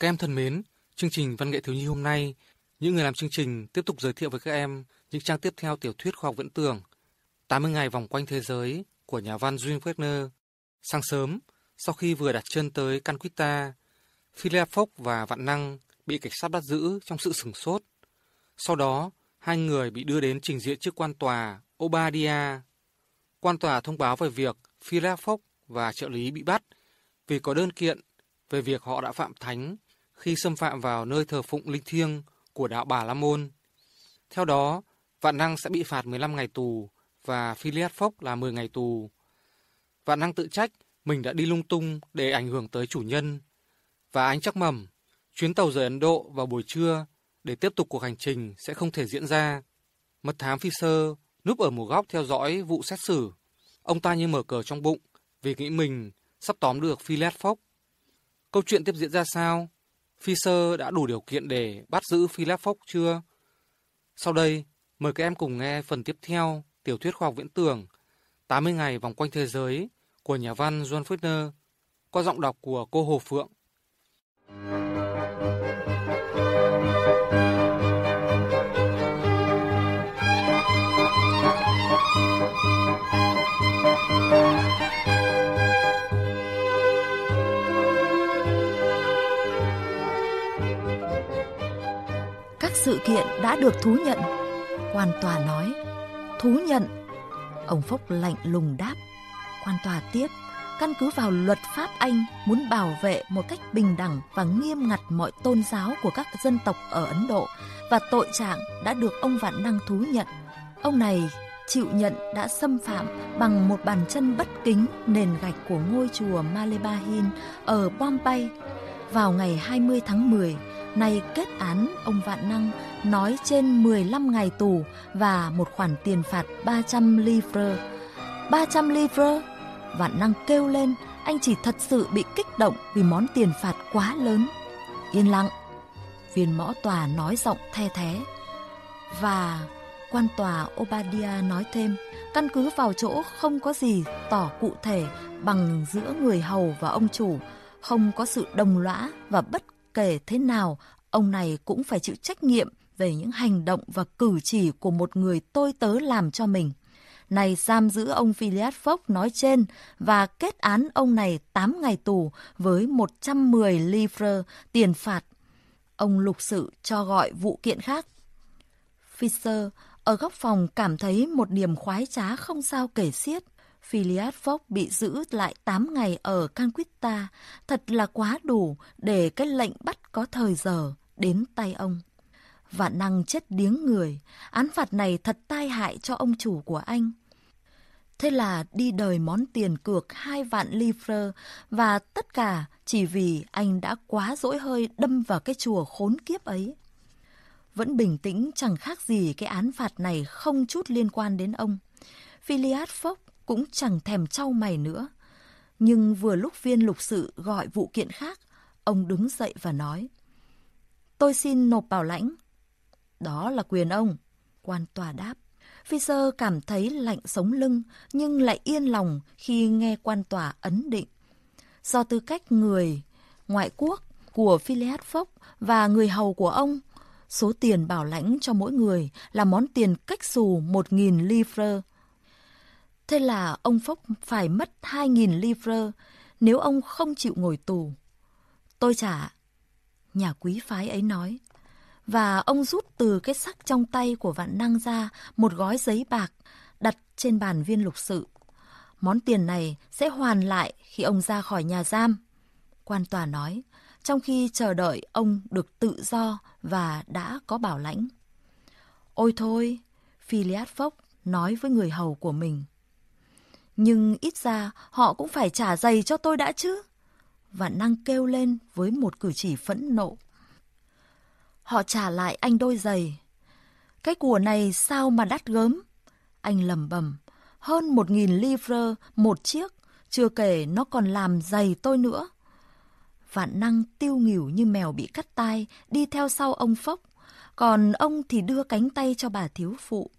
Các em thân mến, chương trình Văn nghệ thiếu nhi hôm nay, những người làm chương trình tiếp tục giới thiệu với các em những trang tiếp theo tiểu thuyết khoa học viễn tưởng 80 ngày vòng quanh thế giới của nhà văn Jules Wagner. Sáng sớm, sau khi vừa đặt chân tới Canquita, Philip Fox và Vạn Năng bị cảnh sát bắt giữ trong sự sửng sốt. Sau đó, hai người bị đưa đến trình diện trước quan tòa Obadia. Quan tòa thông báo về việc Philip Fox và trợ lý bị bắt vì có đơn kiện về việc họ đã phạm thánh khi xâm phạm vào nơi thờ phụng linh thiêng của đạo Bà La Môn. Theo đó, Vạn Năng sẽ bị phạt 15 ngày tù và Philiad Phốc là 10 ngày tù. Vạn Năng tự trách mình đã đi lung tung để ảnh hưởng tới chủ nhân. Và anh chắc mầm, chuyến tàu rời Ấn Độ vào buổi trưa để tiếp tục cuộc hành trình sẽ không thể diễn ra. Mật thám Fisher núp ở một góc theo dõi vụ xét xử. Ông ta như mở cờ trong bụng vì nghĩ mình sắp tóm được Philiad Phốc. Câu chuyện tiếp diễn ra sao? Fisher đã đủ điều kiện để bắt giữ Philip Fox chưa? Sau đây, mời các em cùng nghe phần tiếp theo tiểu thuyết khoa học viễn tưởng 80 ngày vòng quanh thế giới của nhà văn John Fitner qua giọng đọc của cô Hồ Phượng. Thank you. Kiện đã được thú nhận. Quan tòa nói, thú nhận. Ông Phúc lạnh lùng đáp. Quan tòa tiếp, căn cứ vào luật pháp Anh muốn bảo vệ một cách bình đẳng và nghiêm ngặt mọi tôn giáo của các dân tộc ở Ấn Độ và tội trạng đã được ông Vạn Năng thú nhận. Ông này chịu nhận đã xâm phạm bằng một bàn chân bất kính nền gạch của ngôi chùa Malebahin ở Bombay vào ngày 20 tháng 10 nay kết án ông Vạn Năng nói trên 15 ngày tù và một khoản tiền phạt 300 livre. 300 livre? Vạn Năng kêu lên, anh chỉ thật sự bị kích động vì món tiền phạt quá lớn. Yên lặng, viên mõ tòa nói giọng the thế. Và quan tòa Obadia nói thêm, căn cứ vào chỗ không có gì tỏ cụ thể bằng giữa người hầu và ông chủ, không có sự đồng lõa và bất kể thế nào, ông này cũng phải chịu trách nhiệm về những hành động và cử chỉ của một người tôi tớ làm cho mình. Này giam giữ ông Philiad Fogg nói trên và kết án ông này 8 ngày tù với 110 livre tiền phạt. Ông lục sự cho gọi vụ kiện khác. Fisher ở góc phòng cảm thấy một niềm khoái trá không sao kể xiết. Philiad Fogg bị giữ lại 8 ngày ở Canquita, thật là quá đủ để cái lệnh bắt có thời giờ đến tay ông. Vạn năng chết điếng người, án phạt này thật tai hại cho ông chủ của anh. Thế là đi đời món tiền cược hai vạn livre và tất cả chỉ vì anh đã quá dỗi hơi đâm vào cái chùa khốn kiếp ấy. Vẫn bình tĩnh chẳng khác gì cái án phạt này không chút liên quan đến ông. Philiad Phốc cũng chẳng thèm trao mày nữa. Nhưng vừa lúc viên lục sự gọi vụ kiện khác, ông đứng dậy và nói. Tôi xin nộp bảo lãnh. Đó là quyền ông, quan tòa đáp. Fisher cảm thấy lạnh sống lưng nhưng lại yên lòng khi nghe quan tòa ấn định. Do tư cách người ngoại quốc của Phileas Fogg và người hầu của ông, số tiền bảo lãnh cho mỗi người là món tiền cách xù 1.000 livre Thế là ông Fogg phải mất 2.000 livre nếu ông không chịu ngồi tù. Tôi trả. Nhà quý phái ấy nói. Và ông rút từ cái sắc trong tay của vạn năng ra một gói giấy bạc đặt trên bàn viên lục sự. Món tiền này sẽ hoàn lại khi ông ra khỏi nhà giam. Quan tòa nói, trong khi chờ đợi ông được tự do và đã có bảo lãnh. Ôi thôi, Philiad Phốc nói với người hầu của mình. Nhưng ít ra họ cũng phải trả giày cho tôi đã chứ. Vạn năng kêu lên với một cử chỉ phẫn nộ. Họ trả lại anh đôi giày. Cái của này sao mà đắt gớm? Anh lầm bầm. Hơn một nghìn livre một chiếc, chưa kể nó còn làm giày tôi nữa. Vạn năng tiêu nghỉu như mèo bị cắt tai, đi theo sau ông Phốc. Còn ông thì đưa cánh tay cho bà thiếu phụ.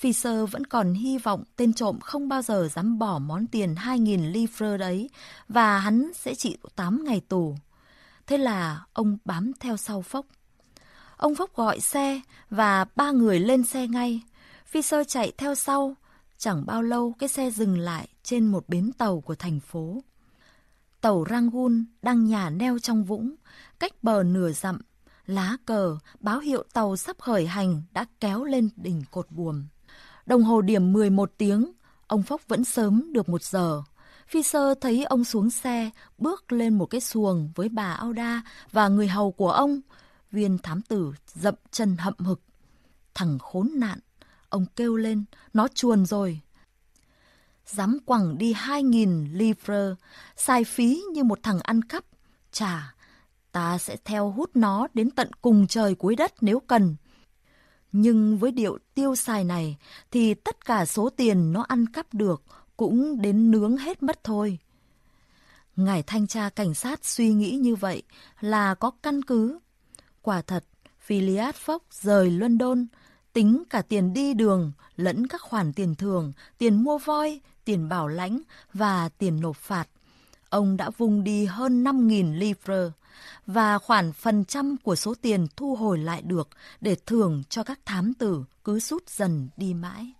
Fisher vẫn còn hy vọng tên trộm không bao giờ dám bỏ món tiền 2.000 livre đấy và hắn sẽ chịu 8 ngày tù. Thế là ông bám theo sau Phốc. Ông Phúc gọi xe và ba người lên xe ngay. Phi sơ chạy theo sau. Chẳng bao lâu cái xe dừng lại trên một bến tàu của thành phố. Tàu Rangoon đang nhả neo trong vũng, cách bờ nửa dặm. Lá cờ, báo hiệu tàu sắp khởi hành đã kéo lên đỉnh cột buồm. Đồng hồ điểm 11 tiếng, ông Phúc vẫn sớm được một giờ. Phi sơ thấy ông xuống xe, bước lên một cái xuồng với bà Auda và người hầu của ông. Viên thám tử dậm chân hậm hực. Thằng khốn nạn, ông kêu lên, nó chuồn rồi. Dám quẳng đi hai nghìn livre, xài phí như một thằng ăn cắp. Chà, ta sẽ theo hút nó đến tận cùng trời cuối đất nếu cần. Nhưng với điệu tiêu xài này thì tất cả số tiền nó ăn cắp được cũng đến nướng hết mất thôi. Ngài thanh tra cảnh sát suy nghĩ như vậy là có căn cứ. Quả thật, Phileas Fogg rời London, tính cả tiền đi đường lẫn các khoản tiền thường, tiền mua voi, tiền bảo lãnh và tiền nộp phạt. Ông đã vung đi hơn 5.000 livre và khoản phần trăm của số tiền thu hồi lại được để thưởng cho các thám tử cứ rút dần đi mãi.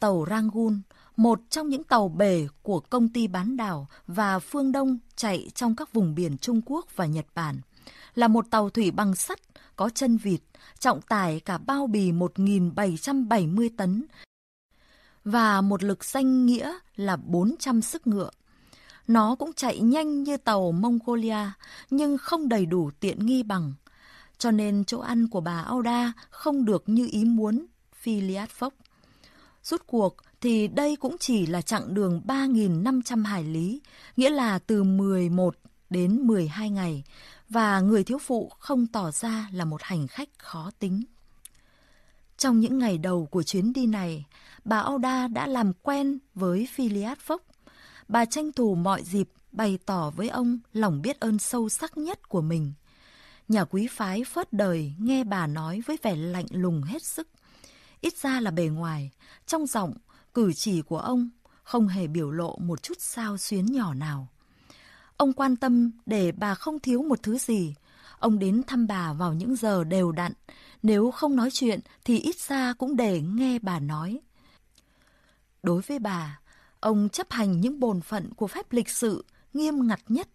Tàu Rangoon, một trong những tàu bể của công ty bán đảo và phương Đông chạy trong các vùng biển Trung Quốc và Nhật Bản, là một tàu thủy bằng sắt có chân vịt, trọng tải cả bao bì 1.770 tấn và một lực danh nghĩa là 400 sức ngựa. Nó cũng chạy nhanh như tàu Mongolia, nhưng không đầy đủ tiện nghi bằng. Cho nên chỗ ăn của bà Auda không được như ý muốn, Philiad Phốc. Rút cuộc thì đây cũng chỉ là chặng đường 3.500 hải lý, nghĩa là từ 11 đến 12 ngày, và người thiếu phụ không tỏ ra là một hành khách khó tính. Trong những ngày đầu của chuyến đi này, bà Auda đã làm quen với Philiad Fogg bà tranh thủ mọi dịp bày tỏ với ông lòng biết ơn sâu sắc nhất của mình. Nhà quý phái phớt đời nghe bà nói với vẻ lạnh lùng hết sức. Ít ra là bề ngoài, trong giọng, cử chỉ của ông không hề biểu lộ một chút sao xuyến nhỏ nào. Ông quan tâm để bà không thiếu một thứ gì. Ông đến thăm bà vào những giờ đều đặn. Nếu không nói chuyện thì ít ra cũng để nghe bà nói. Đối với bà, Ông chấp hành những bổn phận của phép lịch sự nghiêm ngặt nhất,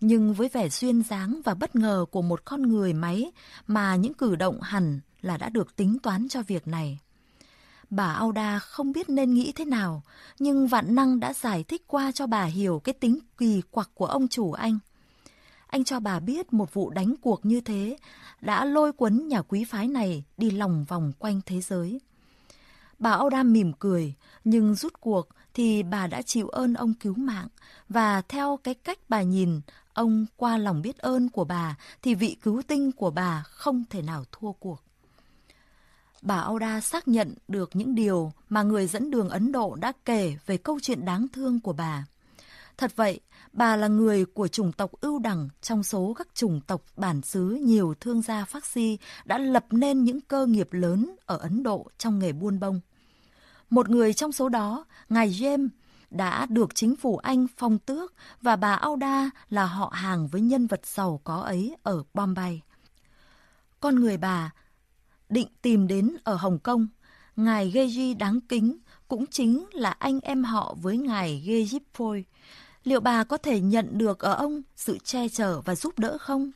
nhưng với vẻ duyên dáng và bất ngờ của một con người máy mà những cử động hẳn là đã được tính toán cho việc này. Bà Auda không biết nên nghĩ thế nào, nhưng Vạn Năng đã giải thích qua cho bà hiểu cái tính kỳ quặc của ông chủ anh. Anh cho bà biết một vụ đánh cuộc như thế đã lôi cuốn nhà quý phái này đi lòng vòng quanh thế giới. Bà Auda mỉm cười, nhưng rút cuộc thì bà đã chịu ơn ông cứu mạng và theo cái cách bà nhìn ông qua lòng biết ơn của bà thì vị cứu tinh của bà không thể nào thua cuộc. Bà Auda xác nhận được những điều mà người dẫn đường Ấn Độ đã kể về câu chuyện đáng thương của bà. Thật vậy, bà là người của chủng tộc ưu đẳng trong số các chủng tộc bản xứ nhiều thương gia phát si đã lập nên những cơ nghiệp lớn ở Ấn Độ trong nghề buôn bông. Một người trong số đó, ngài James, đã được chính phủ Anh phong tước và bà Auda là họ hàng với nhân vật giàu có ấy ở Bombay. Con người bà định tìm đến ở Hồng Kông, ngài Geji đáng kính cũng chính là anh em họ với ngài Gejipoy. Liệu bà có thể nhận được ở ông sự che chở và giúp đỡ không?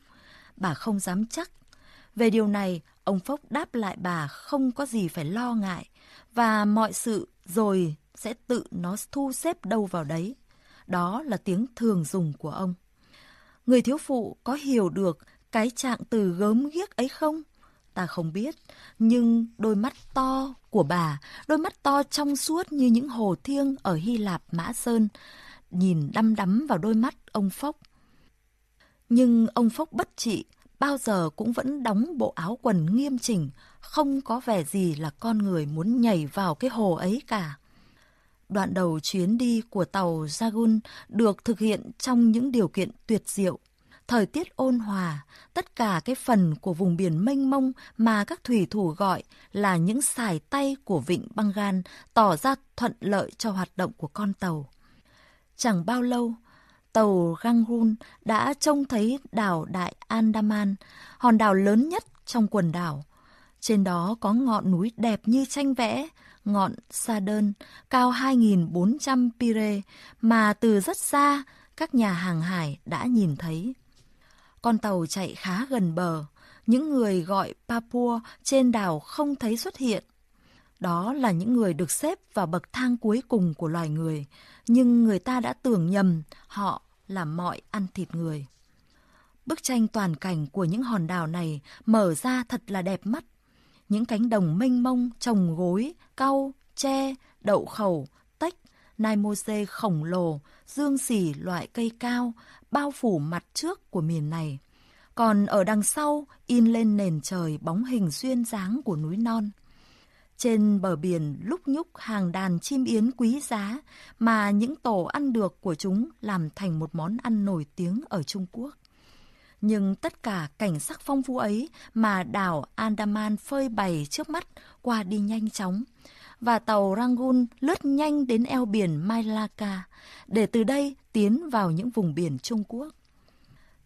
Bà không dám chắc. Về điều này, ông Phúc đáp lại bà không có gì phải lo ngại và mọi sự rồi sẽ tự nó thu xếp đâu vào đấy. Đó là tiếng thường dùng của ông. Người thiếu phụ có hiểu được cái trạng từ gớm ghiếc ấy không? Ta không biết, nhưng đôi mắt to của bà, đôi mắt to trong suốt như những hồ thiêng ở Hy Lạp Mã Sơn, nhìn đăm đắm vào đôi mắt ông Phốc. Nhưng ông Phốc bất trị, bao giờ cũng vẫn đóng bộ áo quần nghiêm chỉnh, không có vẻ gì là con người muốn nhảy vào cái hồ ấy cả. Đoạn đầu chuyến đi của tàu Jagun được thực hiện trong những điều kiện tuyệt diệu. Thời tiết ôn hòa, tất cả cái phần của vùng biển mênh mông mà các thủy thủ gọi là những sải tay của vịnh băng gan tỏ ra thuận lợi cho hoạt động của con tàu. Chẳng bao lâu, tàu Gangrun đã trông thấy đảo Đại Andaman, hòn đảo lớn nhất trong quần đảo. Trên đó có ngọn núi đẹp như tranh vẽ, ngọn Sa Đơn, cao 2.400 pire mà từ rất xa các nhà hàng hải đã nhìn thấy. Con tàu chạy khá gần bờ, những người gọi Papua trên đảo không thấy xuất hiện. Đó là những người được xếp vào bậc thang cuối cùng của loài người, nhưng người ta đã tưởng nhầm họ là mọi ăn thịt người. Bức tranh toàn cảnh của những hòn đảo này mở ra thật là đẹp mắt. Những cánh đồng mênh mông trồng gối, cau, tre, đậu khẩu, tách, nai mô dê khổng lồ, dương xỉ loại cây cao, bao phủ mặt trước của miền này. Còn ở đằng sau, in lên nền trời bóng hình duyên dáng của núi non. Trên bờ biển lúc nhúc hàng đàn chim yến quý giá mà những tổ ăn được của chúng làm thành một món ăn nổi tiếng ở Trung Quốc. Nhưng tất cả cảnh sắc phong phú ấy mà đảo Andaman phơi bày trước mắt qua đi nhanh chóng. Và tàu Rangoon lướt nhanh đến eo biển Malacca để từ đây tiến vào những vùng biển Trung Quốc.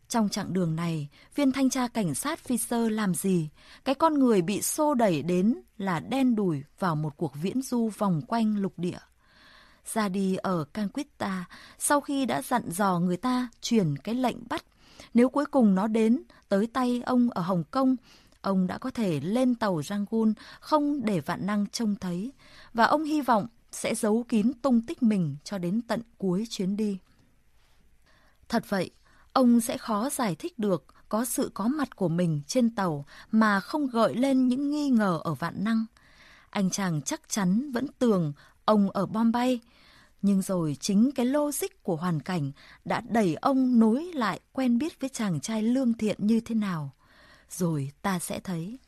Trong chặng đường này, viên thanh tra cảnh sát Fisher làm gì? Cái con người bị xô đẩy đến là đen đủi vào một cuộc viễn du vòng quanh lục địa. Ra đi ở Canquita, sau khi đã dặn dò người ta chuyển cái lệnh bắt, nếu cuối cùng nó đến tới tay ông ở Hồng Kông, ông đã có thể lên tàu Rangoon không để vạn năng trông thấy, và ông hy vọng sẽ giấu kín tung tích mình cho đến tận cuối chuyến đi. Thật vậy, ông sẽ khó giải thích được có sự có mặt của mình trên tàu mà không gợi lên những nghi ngờ ở vạn năng. Anh chàng chắc chắn vẫn tưởng ông ở Bombay, nhưng rồi chính cái logic của hoàn cảnh đã đẩy ông nối lại quen biết với chàng trai lương thiện như thế nào. Rồi ta sẽ thấy.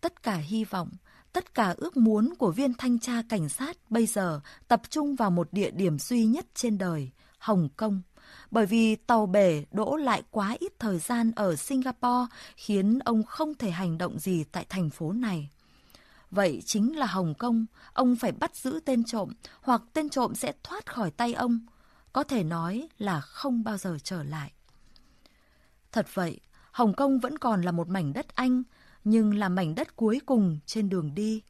Tất cả hy vọng, tất cả ước muốn của viên thanh tra cảnh sát bây giờ tập trung vào một địa điểm duy nhất trên đời, Hồng Kông bởi vì tàu bể đỗ lại quá ít thời gian ở Singapore khiến ông không thể hành động gì tại thành phố này. Vậy chính là Hồng Kông, ông phải bắt giữ tên trộm hoặc tên trộm sẽ thoát khỏi tay ông. Có thể nói là không bao giờ trở lại. Thật vậy, Hồng Kông vẫn còn là một mảnh đất Anh, nhưng là mảnh đất cuối cùng trên đường đi.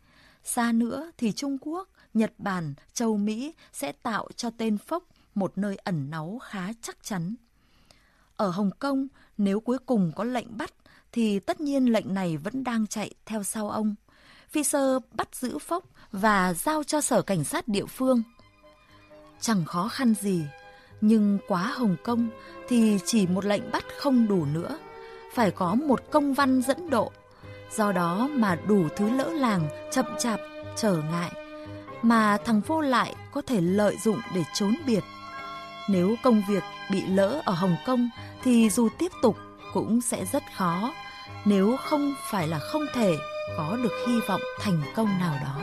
Xa nữa thì Trung Quốc, Nhật Bản, châu Mỹ sẽ tạo cho tên Phốc một nơi ẩn náu khá chắc chắn. Ở Hồng Kông, nếu cuối cùng có lệnh bắt, thì tất nhiên lệnh này vẫn đang chạy theo sau ông. Fisher bắt giữ Phốc và giao cho sở cảnh sát địa phương. Chẳng khó khăn gì, nhưng quá Hồng Kông thì chỉ một lệnh bắt không đủ nữa. Phải có một công văn dẫn độ. Do đó mà đủ thứ lỡ làng, chậm chạp, trở ngại. Mà thằng vô lại có thể lợi dụng để trốn biệt nếu công việc bị lỡ ở Hồng Kông thì dù tiếp tục cũng sẽ rất khó, nếu không phải là không thể có được hy vọng thành công nào đó.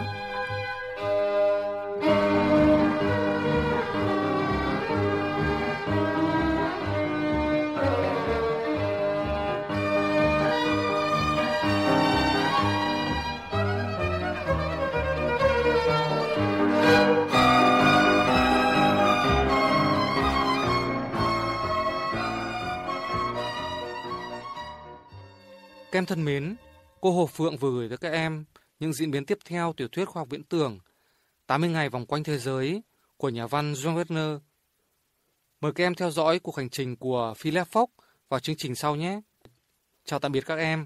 Các em thân mến, cô Hồ Phượng vừa gửi tới các em những diễn biến tiếp theo tiểu thuyết khoa học viễn tưởng 80 ngày vòng quanh thế giới của nhà văn John Wagner. Mời các em theo dõi cuộc hành trình của Philip Fox vào chương trình sau nhé. Chào tạm biệt các em.